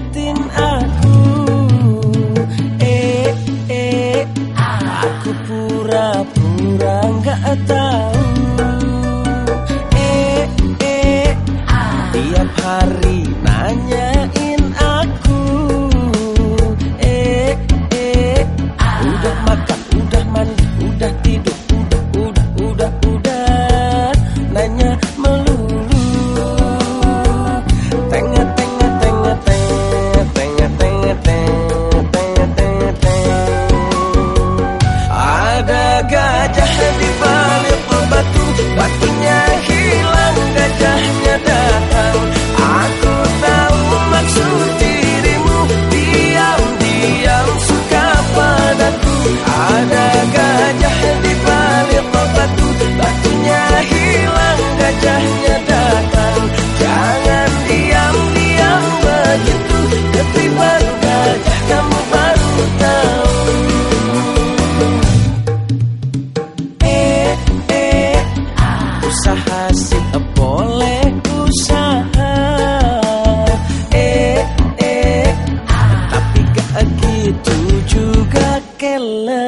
que usaha sih eh, boleh usaha eh eh ah. tapi gak gitu juga keles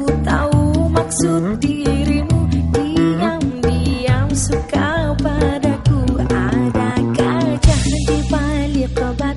Aku tahu maksud dirimu Diam-diam suka padaku. Ada gajah di balik obat